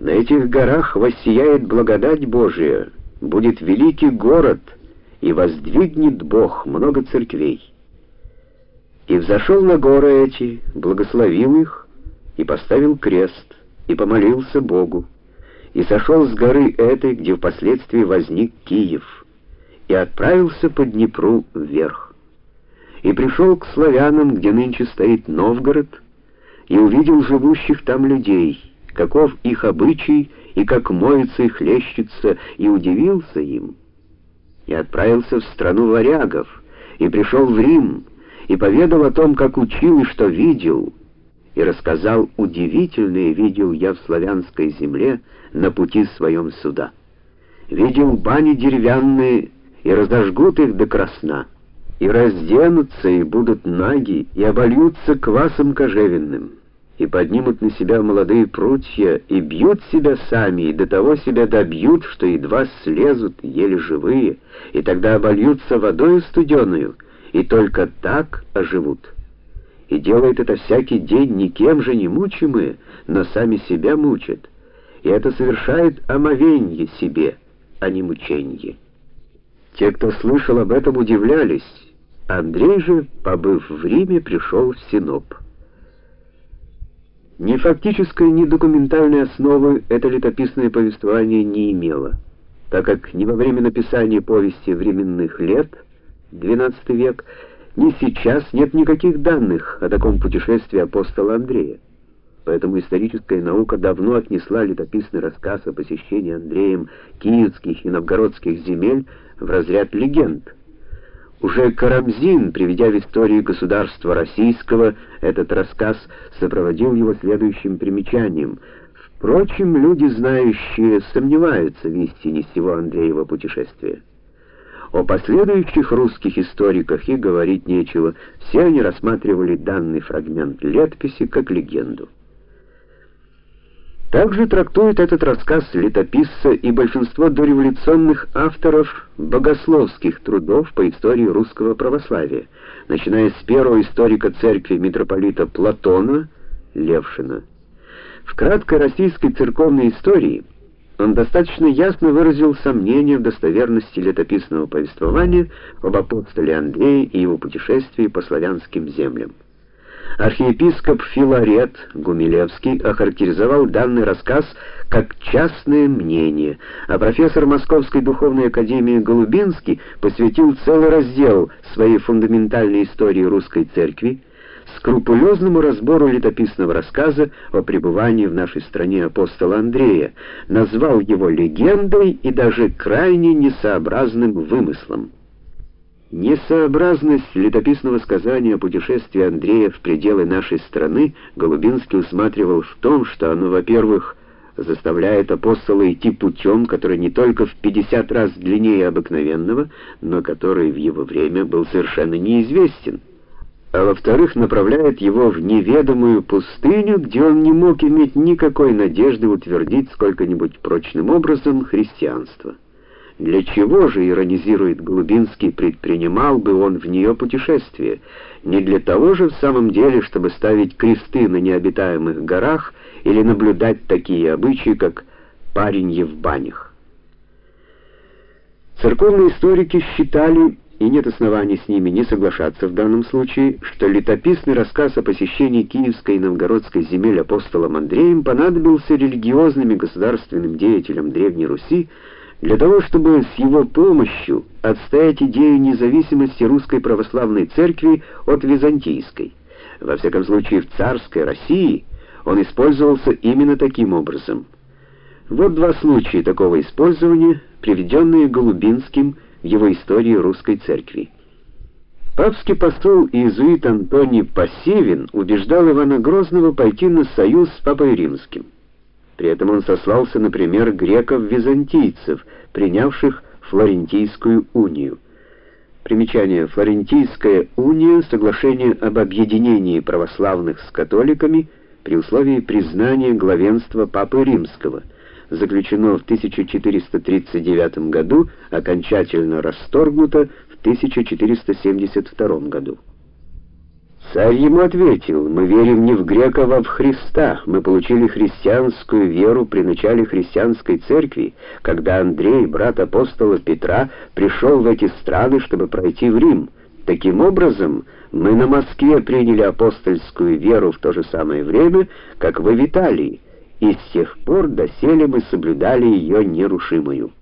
На этих горах воссияет благодать Божия, будет великий город, и воздвигнет Бог много церквей. И взошел на горы эти, благословил их, и поставил крест, и помолился Богу, и сошел с горы этой, где впоследствии возник Киев, и отправился по Днепру вверх. И пришел к славянам, где нынче стоит Новгород, и увидел живущих там людей, каков их обычай и как моется и хлещется, и удивился им. И отправился в страну варягов, и пришел в Рим, и поведал о том, как учил и что видел, и рассказал удивительное видел я в славянской земле на пути своем сюда. Видел бани деревянные, и разожгут их до красна, и разденутся, и будут наги, и обольются квасом кожевенным и поднимут на себя молодые прутья, и бьют себя сами, и до того себя добьют, что едва слезут, еле живые, и тогда обольются водою студеную, и только так оживут. И делает это всякий день никем же не мучимые, но сами себя мучат. И это совершает омовенье себе, а не мученье. Те, кто слышал об этом, удивлялись. Андрей же, побыв в Риме, пришел в Синоп. Ни фактической, ни документальной основы это летописное повествование не имело, так как ни во время написания повести временных лет, XII век, ни сейчас нет никаких данных о таком путешествии апостола Андрея. Поэтому историческая наука давно отнесла летописный рассказ о посещении Андреем киевских и новгородских земель в разряд легенд. Уже Карамзин, приведя в историю государства российского этот рассказ, сопроводил его следующим примечанием. Впрочем, люди, знающие, сомневаются в истине всего Андреева путешествия. О последующих русских историках и говорить нечего, все они рассматривали данный фрагмент летописи как легенду. Также трактует этот рассказ летописца и большинство дореволюционных авторов богословских трудов по истории русского православия, начиная с первого историка церкви митрополита Платона Левшина. В краткой российской церковной истории он достаточно ясно выразил сомнения в достоверности летописного повествования об апостоле Андрее и его путешествии по славянским землям. Архиепископ Филарет Гумилевский охарактеризовал данный рассказ как частное мнение, а профессор Московской духовной академии Голубинский посвятил целый раздел своей фундаментальной истории русской церкви скрупулезному разбору летописного рассказа о пребывании в нашей стране апостола Андрея, назвал его легендой и даже крайне несообразным вымыслом. Несообразность летописного сказания о путешествии Андрея в пределы нашей страны Голубинский усматривал в том, что оно, во-первых, заставляет апостола идти путем, который не только в 50 раз длиннее обыкновенного, но который в его время был совершенно неизвестен, а во-вторых, направляет его в неведомую пустыню, где он не мог иметь никакой надежды утвердить сколько-нибудь прочным образом христианство. Для чего же, иронизирует Глубинский, предпринимал бы он в нее путешествие? Не для того же в самом деле, чтобы ставить кресты на необитаемых горах или наблюдать такие обычаи, как паренье в банях. Церковные историки считали, и нет оснований с ними не соглашаться в данном случае, что летописный рассказ о посещении Киевской и Новгородской земель апостолом Андреем понадобился религиозным и государственным деятелям Древней Руси, для того, чтобы с его помощью отстоять идею независимости русской православной церкви от византийской. Во всяком случае, в царской России он использовался именно таким образом. Вот два случая такого использования, приведенные Голубинским в его истории русской церкви. Папский посол иезуит Антоний Посевин убеждал Ивана Грозного пойти на союз с Папой Римским. При этом он сослался, например, греков-византийцев, принявших Флорентийскую унию. Примечание: Флорентийская уния соглашение об объединении православных с католиками при условии признания главенства Папы Римского. Заключено в 1439 году, окончательно расторгнуто в 1472 году. Царь ему ответил, мы верим не в греков, а в Христа. Мы получили христианскую веру при начале христианской церкви, когда Андрей, брат апостола Петра, пришел в эти страны, чтобы пройти в Рим. Таким образом, мы на Москве приняли апостольскую веру в то же самое время, как вы в Италии, и с тех пор доселе мы соблюдали ее нерушимую.